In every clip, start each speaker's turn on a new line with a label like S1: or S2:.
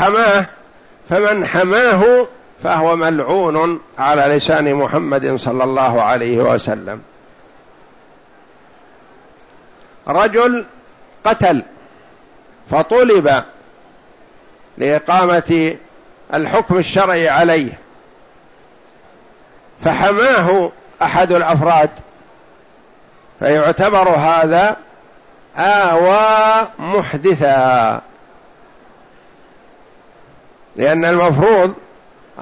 S1: حماه فمن حماه فهو ملعون على لسان محمد صلى الله عليه وسلم. رجل قتل فطلب لإقامة الحكم الشرعي عليه فحماه أحد الأفراد فيعتبر هذا آوى محدثا. لأن المفروض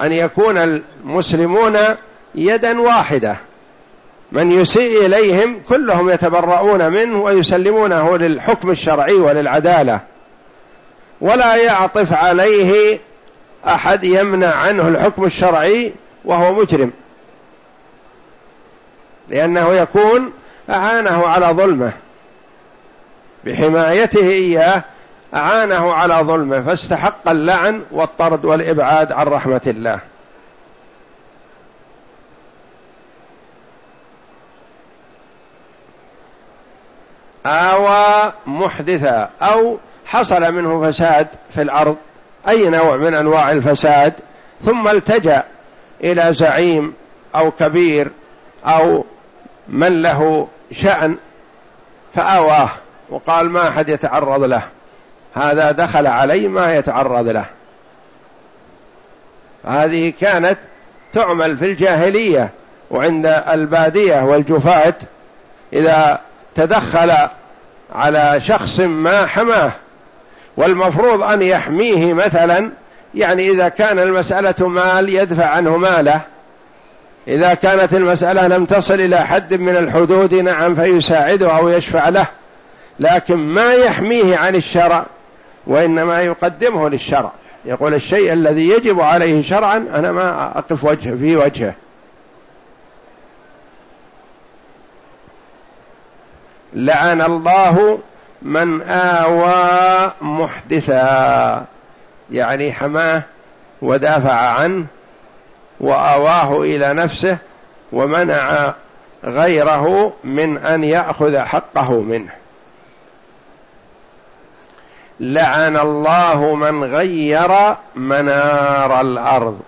S1: أن يكون المسلمون يدا واحدة. من يسيء إليهم كلهم يتبرؤون منه ويسلمونه للحكم الشرعي وللعدالة. ولا يعطف عليه أحد يمنع عنه الحكم الشرعي وهو مجرم. لأنه يكون أعانه على ظلمه. بحمايته إياه أعانه على ظلمه فاستحق اللعن والطرد والإبعاد عن رحمة الله. آوى محدثا أو حصل منه فساد في الأرض أي نوع من أنواع الفساد ثم التجأ إلى زعيم أو كبير أو من له شأن فآواه وقال ما أحد يتعرض له. هذا دخل علي ما يتعرض له. هذه كانت تعمل في الجاهلية وعند البادية والجفاة إذا تدخل على شخص ما حماه. والمفروض أن يحميه مثلا يعني إذا كان المسألة مال يدفع عنه ماله. إذا كانت المسألة لم تصل إلى حد من الحدود نعم فيساعده أو يشفع له. لكن ما يحميه عن الشرع. وإنما يقدمه للشرع. يقول الشيء الذي يجب عليه شرعا أنا ما أقف وجه في وجهه. لعن الله من آوى محدثا. يعني حماه ودافع عنه وآواه إلى نفسه ومنع غيره من أن يأخذ حقه منه. لعن الله من غير منار الأرض.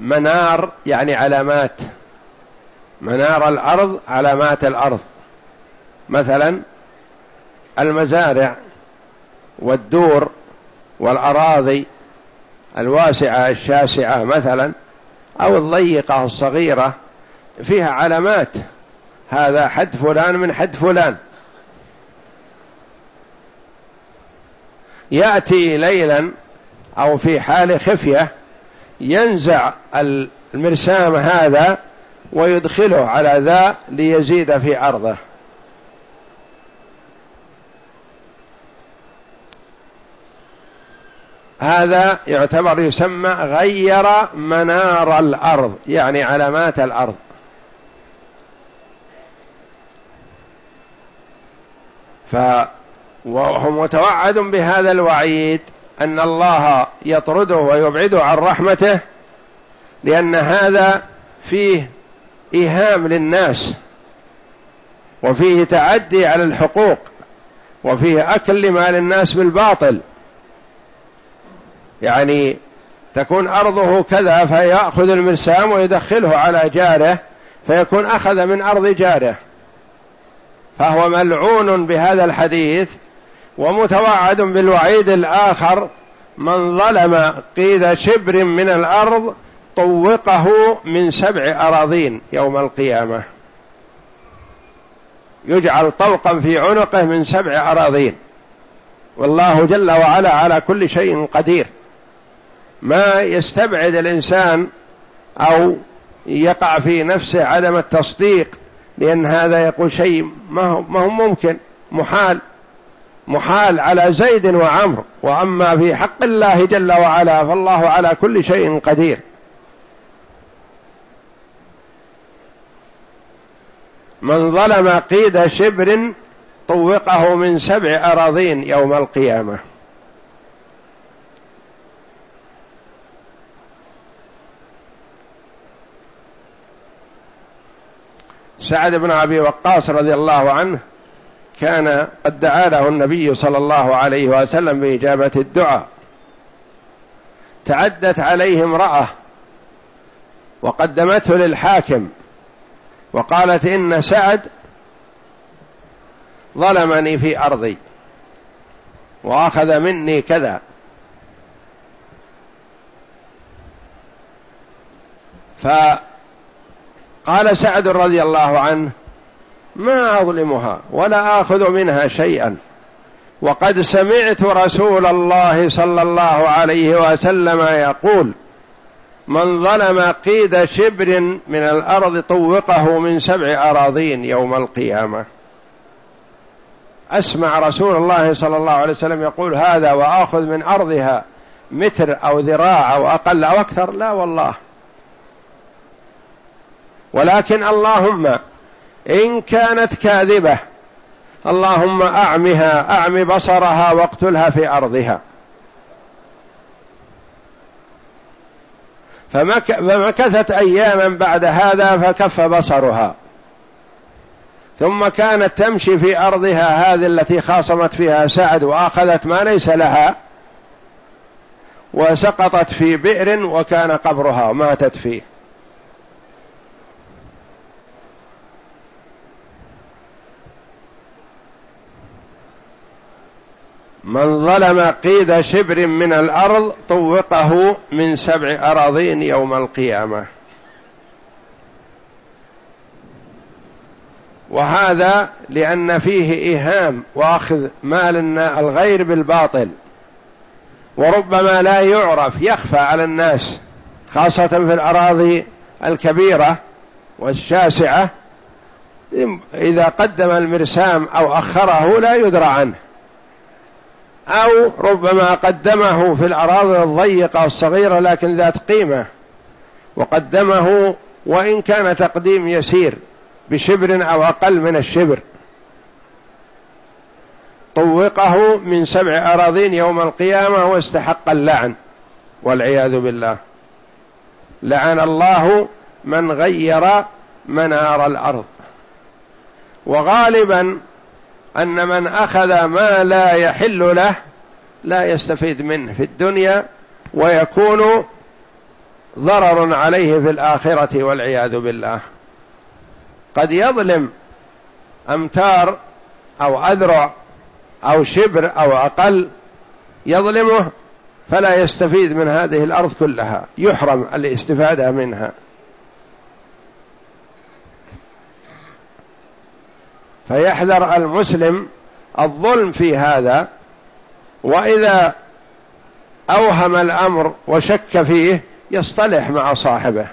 S1: منار يعني علامات. منار الأرض علامات الأرض. مثلا المزارع والدور والأراضي الواسعة الشاسعة مثلا أو الضيقة الصغيرة فيها علامات. هذا حد فلان من حد فلان. يأتي ليلا أو في حال خفية ينزع المرسام هذا ويدخله على ذا ليزيد في أرضه. هذا يعتبر يسمى غير منار الأرض يعني علامات الأرض. ف وهو متوعد بهذا الوعيد أن الله يطرده ويبعده عن رحمته لأن هذا فيه إيهام للناس وفيه تعدي على الحقوق وفيه أكل لمال الناس بالباطل. يعني تكون أرضه كذا فيأخذ المرسام ويدخله على جاره فيكون أخذ من أرض جاره. فهو ملعون بهذا الحديث ومتوعد بالوعيد الآخر من ظلم قيد شبر من الأرض طوقه من سبع أراضين يوم القيامة. يجعل طوقا في عنقه من سبع أراضين. والله جل وعلا على كل شيء قدير. ما يستبعد الإنسان أو يقع في نفسه عدم التصديق لأن هذا يقول شيء ما هو ممكن محال. محال على زيد وعمر وأما في حق الله جل وعلا فالله على كل شيء قدير. من ظلم قيد شبر طوقه من سبع أراضين يوم القيامة. سعد بن أبي وقاص رضي الله عنه كان قد دعا له النبي صلى الله عليه وسلم بإجابة الدعاء. تعدت عليه امرأة وقدمته للحاكم وقالت إن سعد ظلمني في أرضي وأخذ مني كذا. فقال سعد رضي الله عنه ما أظلمها ولا آخذ منها شيئا. وقد سمعت رسول الله صلى الله عليه وسلم يقول من ظلم قيد شبر من الأرض طوقه من سبع أراضين يوم القيامة. أسمع رسول الله صلى الله عليه وسلم يقول هذا وآخذ من أرضها متر أو ذراع أو أقل أو أكثر. لا والله. ولكن اللهم إن كانت كاذبة اللهم أعمها أعم بصرها واقتلها في أرضها. فمكثت أياما بعد هذا فكف بصرها. ثم كانت تمشي في أرضها هذه التي خاصمت فيها سعد وأخذت ما ليس لها وسقطت في بئر وكان قبرها وماتت فيه. من ظلم قيد شبر من الأرض طوقه من سبع أراضين يوم القيامة. وهذا لأن فيه إيهام وأخذ مال الغير بالباطل. وربما لا يعرف يخفى على الناس خاصة في الأراضي الكبيرة والشاسعة إذا قدم المرسام أو أخره لا يدرى عنه. أو ربما قدمه في الأراضي الضيقة الصغيرة لكن ذات قيمة وقدمه وإن كان تقديم يسير بشبر أو أقل من الشبر. طوقه من سبع أراضين يوم القيامة واستحق اللعن والعياذ بالله. لعن الله من غير منار الأرض. وغالبا أن من أخذ ما لا يحل له لا يستفيد منه في الدنيا ويكون ضرر عليه في الآخرة والعياذ بالله. قد يظلم أمتار أو أذرع أو شبر أو أقل يظلمه فلا يستفيد من هذه الأرض كلها يحرم الاستفادة منها. فيحذر المسلم الظلم في هذا وإذا أوهم الأمر وشك فيه يصطلح مع صاحبه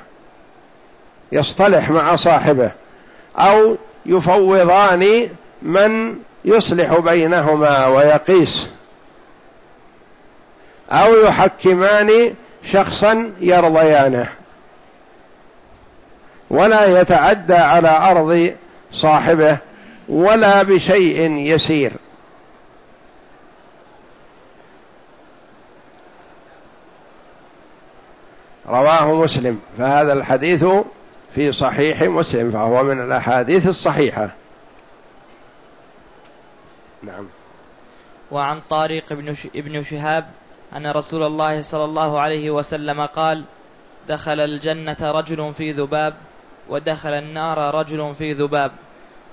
S1: يصطلح مع صاحبه أو يفوضان من يصلح بينهما ويقيس أو يحكمان شخصا يرضيانه. ولا يتعدى على أرض صاحبه ولا بشيء يسير. رواه مسلم. فهذا الحديث في صحيح مسلم فهو من الأحاديث الصحيحة.
S2: نعم. وعن طارق بن ابن شهاب أن رسول الله صلى الله عليه وسلم قال دخل الجنة رجل في ذباب ودخل النار رجل في ذباب.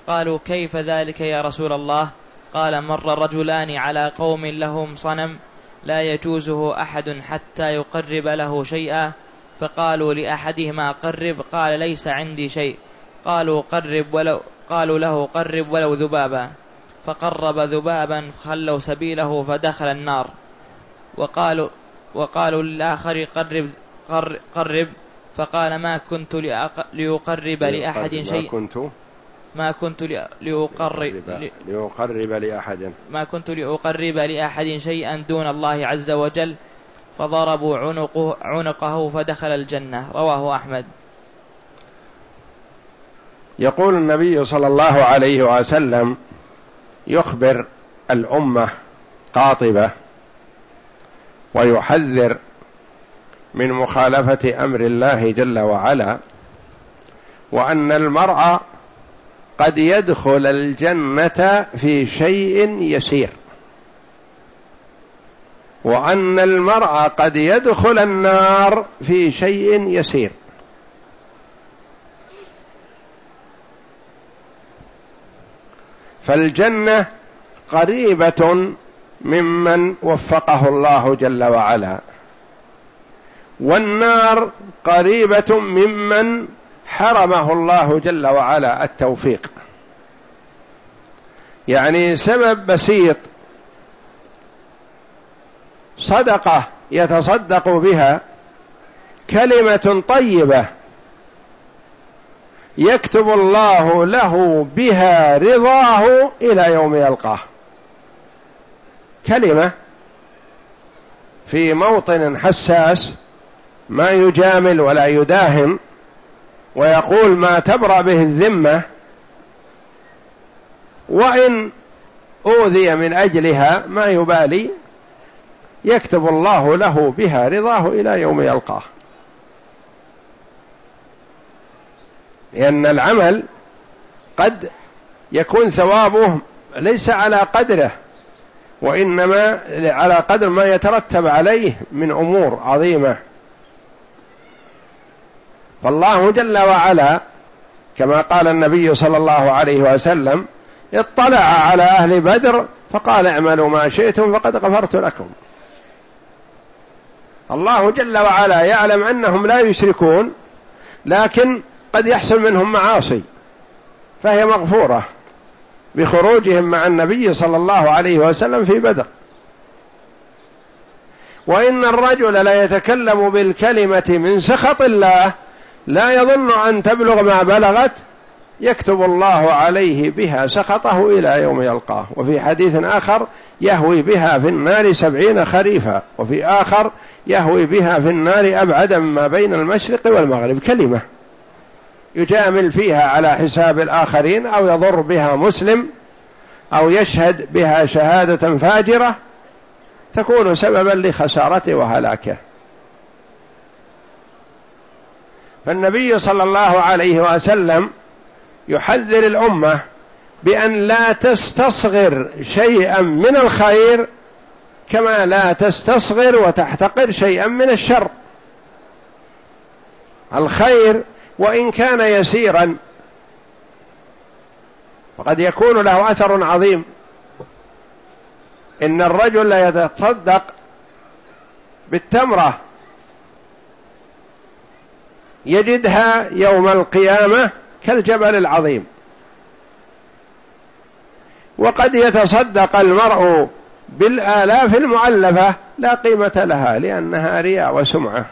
S2: قالوا كيف ذلك يا رسول الله؟ قال مر رجلان على قوم لهم صنم لا يجوزه أحد حتى يقرب له شيئا فقالوا لأحدهما قرب قال ليس عندي شيء. قالوا قرب ولو قالوا له قرب ولو ذبابا. فقرب ذبابا خلوا سبيله فدخل النار. وقالوا وقالوا للآخر قرب قرب فقال ما كنت ليقرب لأحد شيء.
S1: ما كنت؟
S2: ما كنت لأقرب
S1: لأقرب لأحد.
S2: ما كنت لأقرب لأحد شيئا دون الله عز وجل فضربوا عنقه, عنقه فدخل الجنة. رواه أحمد.
S1: يقول النبي صلى الله عليه وسلم يخبر الأمة قاطبة ويحذر من مخالفة أمر الله جل وعلا وأن المرء قد يدخل الجنة في شيء يسير. وأن المرء قد يدخل النار في شيء يسير. فالجنة قريبة ممن وفقه الله جل وعلا. والنار قريبة ممن حرمه الله جل وعلا التوفيق. يعني سبب بسيط صدقة يتصدق بها كلمة طيبة يكتب الله له بها رضاه إلى يوم يلقاه. كلمة في موطن حساس ما يجامل ولا يداهم ويقول ما تبرأ به الذمة وإن أوذي من أجلها ما يبالي يكتب الله له بها رضاه إلى يوم يلقاه. لأن العمل قد يكون ثوابه ليس على قدره وإنما على قدر ما يترتب عليه من أمور عظيمة. فالله جل وعلا كما قال النبي صلى الله عليه وسلم اطلع على أهل بدر فقال اعملوا ما شئتم فقد غفرت لكم. الله جل وعلا يعلم أنهم لا يشركون لكن قد يحصل منهم معاصي فهي مغفورة بخروجهم مع النبي صلى الله عليه وسلم في بدر. وإن الرجل لا يتكلم بالكلمة من سخط الله لا يظن أن تبلغ ما بلغت يكتب الله عليه بها سخطه إلى يوم يلقاه. وفي حديث آخر يهوي بها في النار سبعين خريفا وفي آخر يهوي بها في النار ابعد ما بين المشرق والمغرب. كلمة يجامل فيها على حساب الآخرين أو يضر بها مسلم أو يشهد بها شهادة فاجرة تكون سببا لخسارته وهلاكه. فالنبي صلى الله عليه وسلم يحذر الأمة بأن لا تستصغر شيئا من الخير كما لا تستصغر وتحتقر شيئا من الشر. الخير وإن كان يسيرا وقد يكون له أثر عظيم. إن الرجل لا يتصدق بالتمرة يجدها يوم القيامة كالجبل العظيم. وقد يتصدق المرء بالآلاف المؤلفة لا قيمة لها لأنها رياء وسمعة.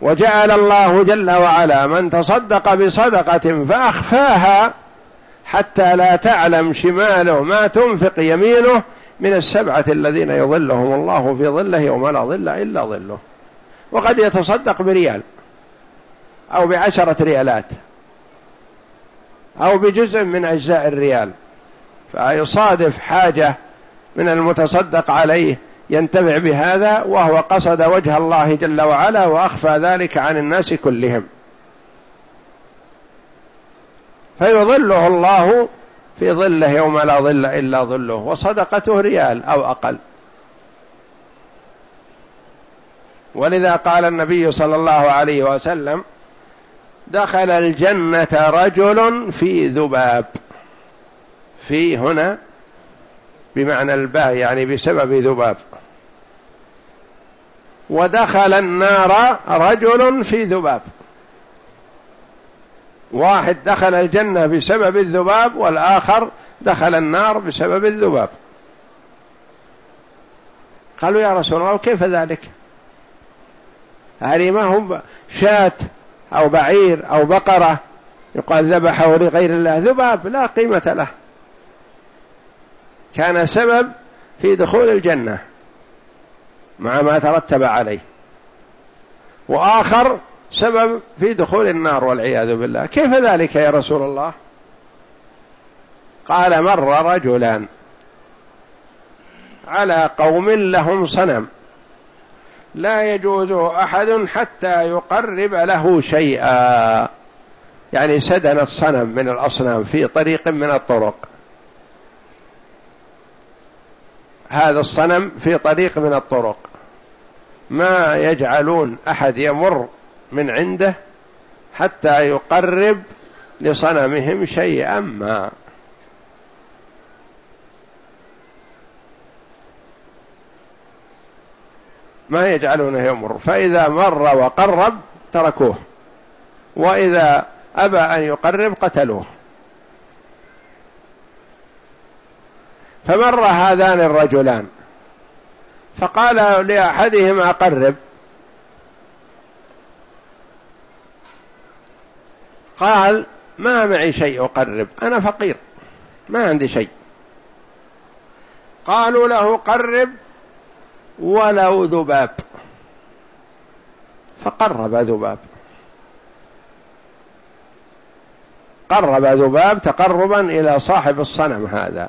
S1: وجعل الله جل وعلا من تصدق بصدقة فأخفاها حتى لا تعلم شماله ما تنفق يمينه من السبعة الذين يظلهم الله في ظله يوم لا ظل إلا ظله. وقد يتصدق بريال أو بعشرة ريالات أو بجزء من أجزاء الريال فيصادف حاجة من المتصدق عليه ينتفع بهذا وهو قصد وجه الله جل وعلا وأخفى ذلك عن الناس كلهم. فيظله الله في ظله يوم لا ظل إلا ظله وصدقته ريال أو أقل. ولذا قال النبي صلى الله عليه وسلم دخل الجنة رجل في ذباب. في هنا بمعنى الباء يعني بسبب ذباب. ودخل النار رجل في ذباب. واحد دخل الجنة بسبب الذباب والآخر دخل النار بسبب الذباب. قالوا يا رسول الله كيف ذلك؟ هذه ما هو شاة أو بعير أو بقرة. يقال ذبحه لغير الله. ذباب لا قيمة له. كان سبب في دخول الجنة مع ما ترتب عليه. وآخر سبب في دخول النار والعياذ بالله. كيف ذلك يا رسول الله؟ قال مر رجلان على قوم لهم صنم. لا يجوز أحد حتى يقرب له شيئا. يعني سدن الصنم من الأصنام في طريق من الطرق. هذا الصنم في طريق من الطرق. ما يجعلون أحد يمر من عنده حتى يقرب لصنمهم شيئا ما. ما يجعلونه يمر. فإذا مر وقرب تركوه. وإذا أبى أن يقرب قتلوه. فمر هذان الرجلان. فقال لأحدهما قرب. قال ما معي شيء أقرب. أنا فقير. ما عندي شيء. قالوا له قرب. ولو ذباب. فقرب ذباب. قرب ذباب تقربا إلى صاحب الصنم هذا.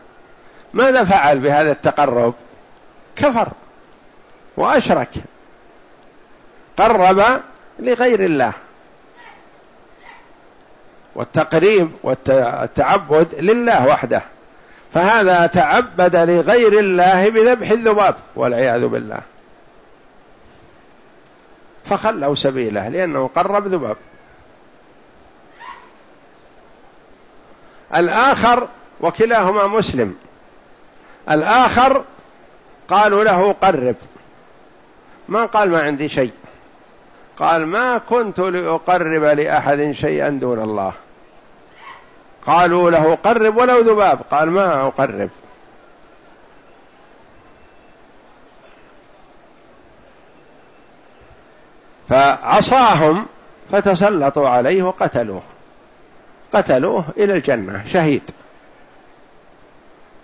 S1: ماذا فعل بهذا التقرب؟ كفر وأشرك. قرب لغير الله. والتقريب والتعبد لله وحده. فهذا تعبد لغير الله بذبح الذباب والعياذ بالله. فخلوا سبيله لأنه قرب ذباب. الآخر وكلاهما مسلم. الآخر قالوا له قرب. ما قال ما عندي شيء. قال ما كنت لأقرب لأحد شيئا دون الله. قالوا له قرب ولو ذباب. قال ما أقرب. فعصاهم فتسلطوا عليه وقتلوه. قتلوه إلى الجنة شهيد.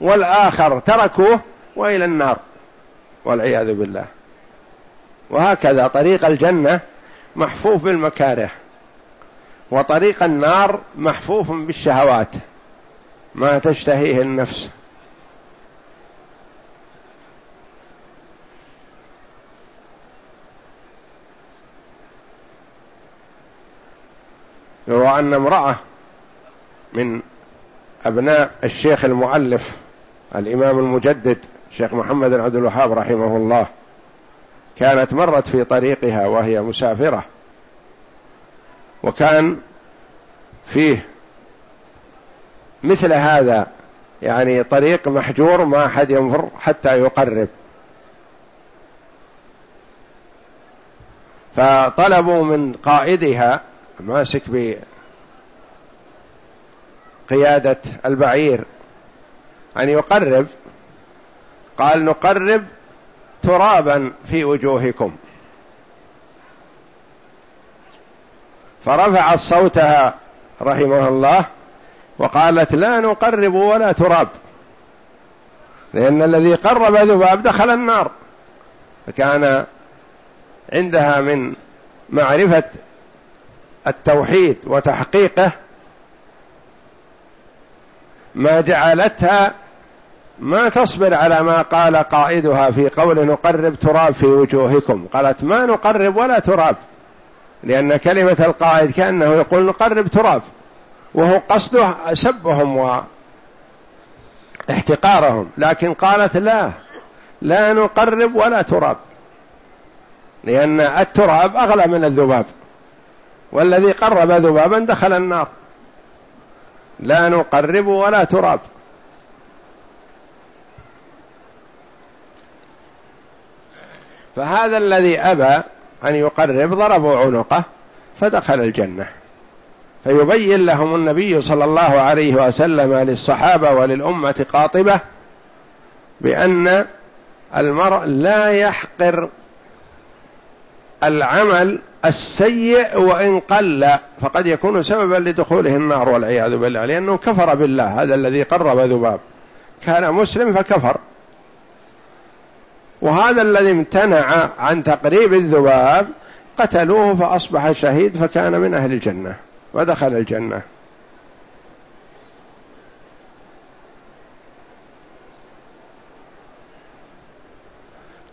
S1: والآخر تركوه وإلى النار والعياذ بالله. وهكذا طريق الجنة محفوف بالمكاره. وطريق النار محفوف بالشهوات ما تشتهيه النفس. يروى أن امرأة من أبناء الشيخ المؤلف الإمام المجدد الشيخ محمد بن عبد الوهاب رحمه الله كانت مرت في طريقها وهي مسافرة. وكان فيه مثل هذا يعني طريق محجور ما أحد ينظر حتى يقرب. فطلبوا من قائدها ماسك بقيادة البعير أن يقرب. قال نقرب ترابا في وجوهكم. فرفعت صوتها رحمه الله وقالت لا نقرب ولا تراب لأن الذي قرب ذباب دخل النار فكان عندها من معرفة التوحيد وتحقيقه ما جعلتها ما تصبر على ما قال قائدها في قول نقرب تراب في وجوهكم قالت ما نقرب ولا تراب. لأن كلمة القائد كأنه يقول نقرب تراب وهو قصده سبهم واحتقارهم لكن قالت لا لا نقرب ولا تراب لأن التراب أغلى من الذباب والذي قرب ذبابا دخل النار لا نقرب ولا تراب. فهذا الذي أبى أن يقرب ضربوا عنقه فدخل الجنة. فيبين لهم النبي صلى الله عليه وسلم للصحابة وللأمة قاطبة بأن المرء لا يحقر العمل السيء وإن قل فقد يكون سببا لدخوله النار والعياذ بالله لأنه كفر بالله هذا الذي قرب ذباب. كان مسلم فكفر. وهذا الذي امتنع عن تقريب الذباب قتلوه فأصبح شهيد فكان من أهل الجنة ودخل الجنة.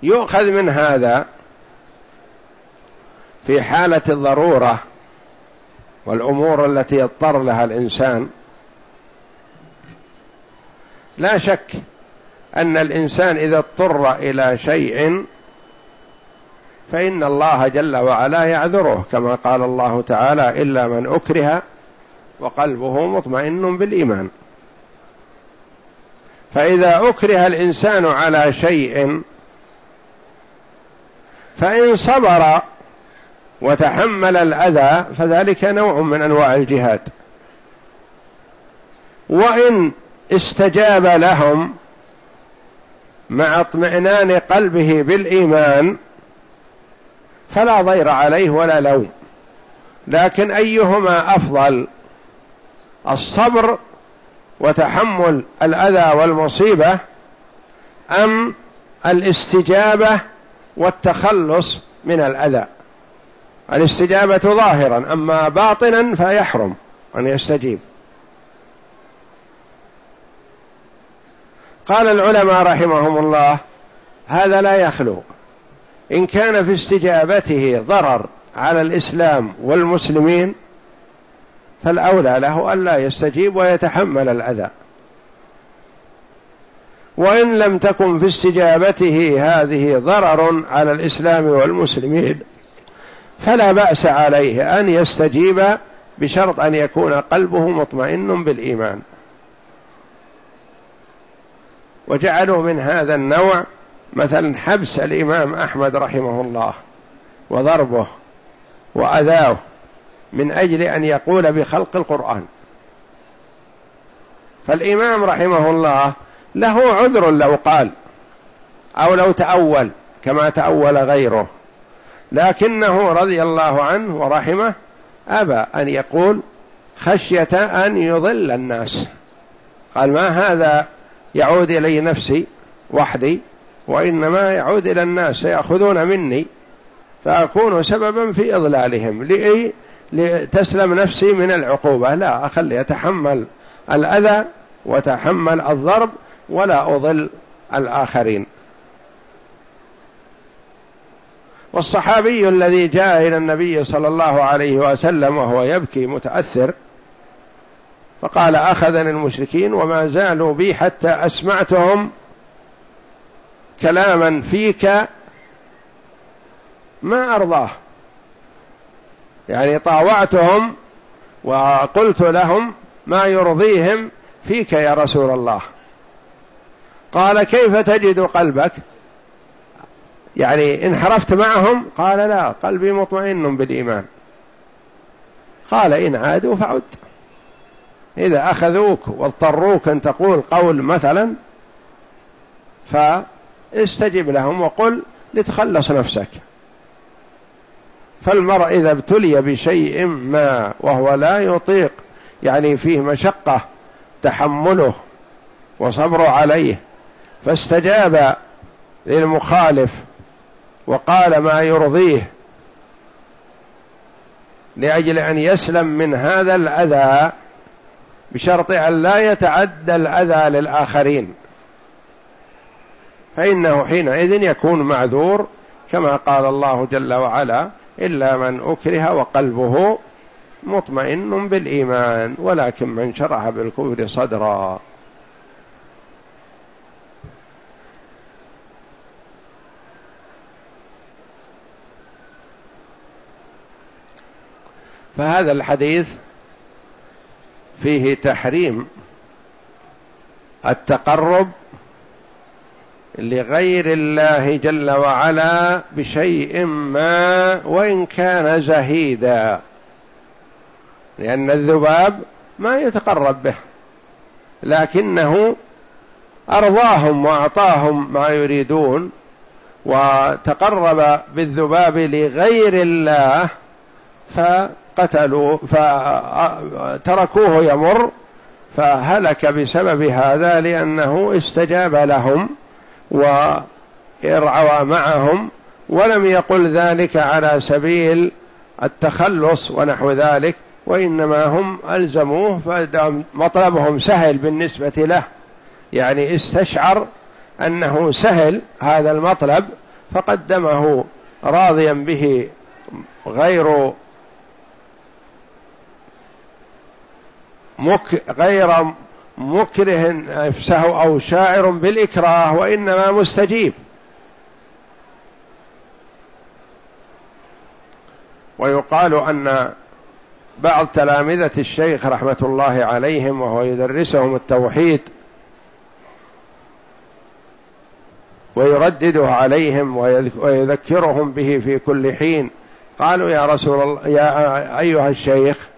S1: يؤخذ من هذا في حالة الضرورة والأمور التي يضطر لها الإنسان. لا شك أن الإنسان إذا اضطر إلى شيء فإن الله جل وعلا يعذره كما قال الله تعالى إلا من أكره وقلبه مطمئن بالإيمان. فإذا أكره الإنسان على شيء فإن صبر وتحمل الأذى فذلك نوع من أنواع الجهاد. وإن استجاب لهم مع اطمئنان قلبه بالإيمان فلا ضير عليه ولا لوم. لكن أيهما أفضل؟ الصبر وتحمل الأذى والمصيبة أم الاستجابة والتخلص من الأذى؟ الاستجابة ظاهرا أما باطنا فيحرم أن يستجيب. قال العلماء رحمهم الله هذا لا يخلو. إن كان في استجابته ضرر على الإسلام والمسلمين فالأولى له ألا يستجيب ويتحمل الأذى. وإن لم تكن في استجابته هذه ضرر على الإسلام والمسلمين فلا بأس عليه أن يستجيب بشرط أن يكون قلبه مطمئن بالإيمان. وجعلوا من هذا النوع مثلا حبس الإمام أحمد رحمه الله وضربه وأذاه من أجل أن يقول بخلق القرآن. فالإمام رحمه الله له عذر لو قال أو لو تأول كما تأول غيره لكنه رضي الله عنه ورحمه أبى أن يقول خشية أن يضل الناس. قال ما هذا يعود إلي نفسي وحدي وإنما يعود إلى الناس سيأخذون مني فأكون سببا في إضلالهم. لإي لتسلم نفسي من العقوبة. لا أخلي أتحمل الأذى وتحمل الضرب ولا أضل الآخرين. والصحابي الذي جاء إلى النبي صلى الله عليه وسلم وهو يبكي متأثر فقال أخذني المشركين وما زالوا بي حتى أسمعتهم كلاما فيك ما أرضاه. يعني طاوعتهم وقلت لهم ما يرضيهم فيك يا رسول الله. قال كيف تجد قلبك؟ يعني انحرفت معهم؟ قال لا قلبي مطمئن بالإيمان. قال إن عادوا فعد إذا أخذوك واضطروك أن تقول قول مثلا فاستجب لهم وقل لتخلص نفسك. فالمرء إذا ابتلي بشيء ما وهو لا يطيق يعني فيه مشقة تحمله وصبر عليه فاستجاب للمخالف وقال ما يرضيه لأجل أن يسلم من هذا الأذى بشرط أن لا يتعدى الأذى للآخرين. فإنه حينئذ يكون معذور كما قال الله جل وعلا إلا من أكره وقلبه مطمئن بالإيمان ولكن من شرح بالكفر صدرا. فهذا الحديث فيه تحريم التقرب لغير الله جل وعلا بشيء ما وإن كان زهيدا. لأن الذباب ما يتقرب به لكنه أرضاهم وأعطاهم ما يريدون وتقرب بالذباب لغير الله فقتلوا فتركوه يمر فهلك بسبب هذا لأنه استجاب لهم وارعوى معهم ولم يقل ذلك على سبيل التخلص ونحو ذلك وإنما هم ألزموه فمطلبهم سهل بالنسبة له. يعني استشعر أنه سهل هذا المطلب فقدمه راضيا به غير مك غير مكره نفسه أو شاعر بالإكراه وإنما مستجيب. ويقال أن بعض تلامذة الشيخ رحمة الله عليهم وهو يدرسهم التوحيد ويردده عليهم ويذكرهم به في كل حين قالوا يا رسول الله يا أيها الشيخ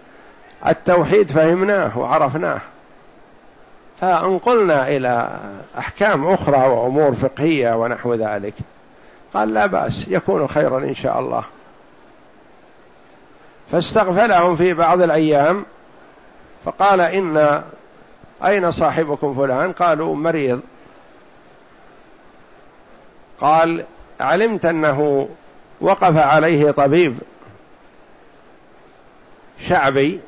S1: التوحيد فهمناه وعرفناه. فانقلنا إلى أحكام أخرى وأمور فقهية ونحو ذلك قال لا بأس يكون خيرا إن شاء الله. فاستغفلهم في بعض الأيام فقال إن أين صاحبكم فلان؟ قالوا مريض. قال علمت أنه وقف عليه طبيب شعبي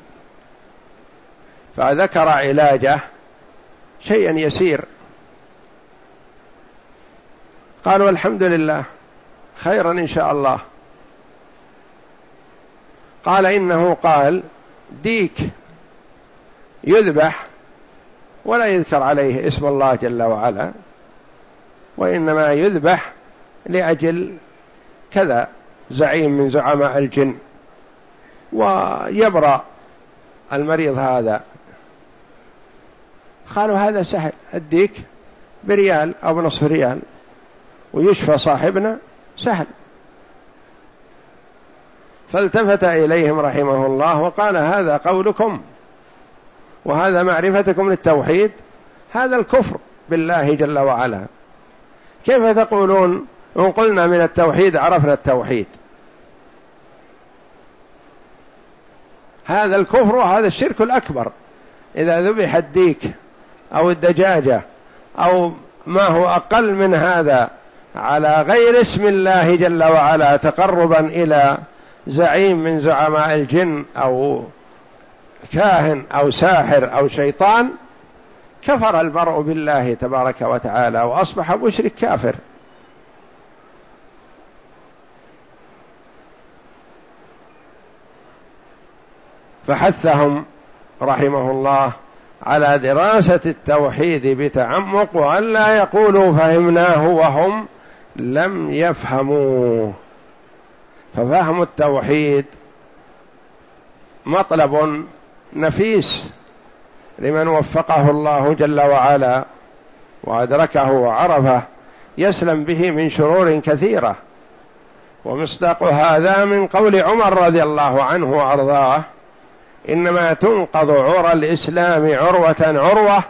S1: فذكر علاجه شيئا يسير. قالوا الحمد لله خيرا إن شاء الله. قال إنه قال ديك يذبح ولا يذكر عليه اسم الله جل وعلا وإنما يذبح لأجل كذا زعيم من زعماء الجن. ويبرأ المريض هذا. قالوا هذا سهل أديك بريال أو بنصف ريال ويشفى صاحبنا سهل فالتفت إليهم رحمه الله وقال هذا قولكم وهذا معرفتكم للتوحيد هذا الكفر بالله جل وعلا. كيف تقولون إن قلنا من التوحيد عرفنا التوحيد؟ هذا الكفر وهذا الشرك الأكبر. إذا ذبح الديك أو الدجاجة أو ما هو أقل من هذا على غير اسم الله جل وعلا تقربا إلى زعيم من زعماء الجن أو كاهن أو ساحر أو شيطان كفر المرء بالله تبارك وتعالى وأصبح مشرك كافر. فحثهم رحمه الله على دراسة التوحيد بتعمق وأن لا يقولوا فهمناه وهم لم يفهموه. ففهم التوحيد مطلب نفيس لمن وفقه الله جل وعلا وأدركه وعرفه يسلم به من شرور كثيرة. ومصداق هذا من قول عمر رضي الله عنه وأرضاه. إنما تنقض عرى الإسلام عروة عروة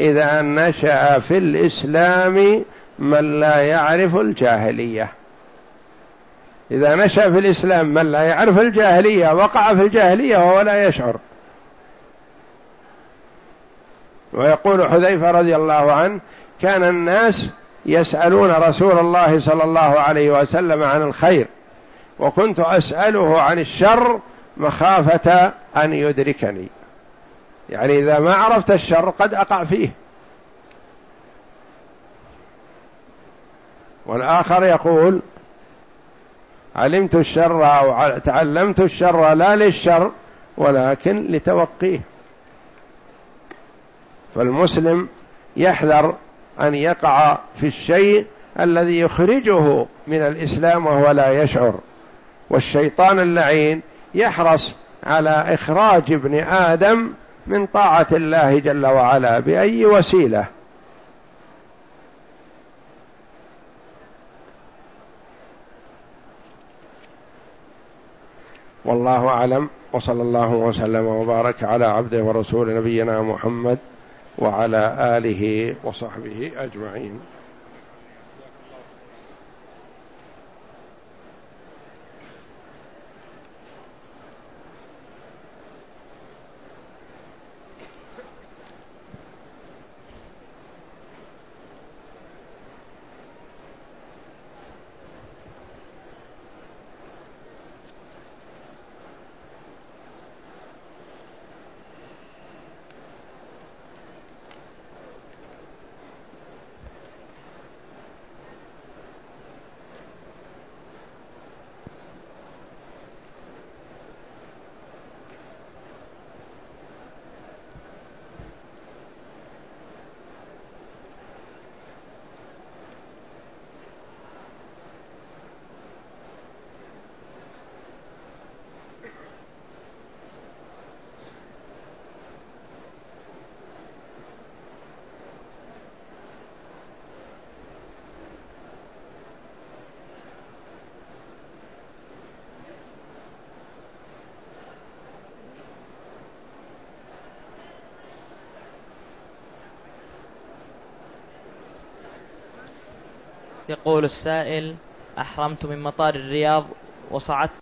S1: إذا نشأ في الإسلام من لا يعرف الجاهلية. إذا نشأ في الإسلام من لا يعرف الجاهلية وقع في الجاهلية وهو لا يشعر. ويقول حذيفة رضي الله عنه كان الناس يسألون رسول الله صلى الله عليه وسلم عن الخير وكنت أسأله عن الشر مخافة أن يدركني. يعني إذا ما عرفت الشر قد أقع فيه. والآخر يقول علمت الشر أو تعلمت الشر لا للشر ولكن لتوقيه. فالمسلم يحذر أن يقع في الشيء الذي يخرجه من الإسلام وهو لا يشعر. والشيطان اللعين يحرص على إخراج ابن آدم من طاعة الله جل وعلا بأي وسيلة. والله أعلم وصلى الله وسلم وبارك على عبده ورسول نبينا محمد وعلى آله وصحبه أجمعين.
S2: يقول السائل أحرمت من مطار الرياض وصعدت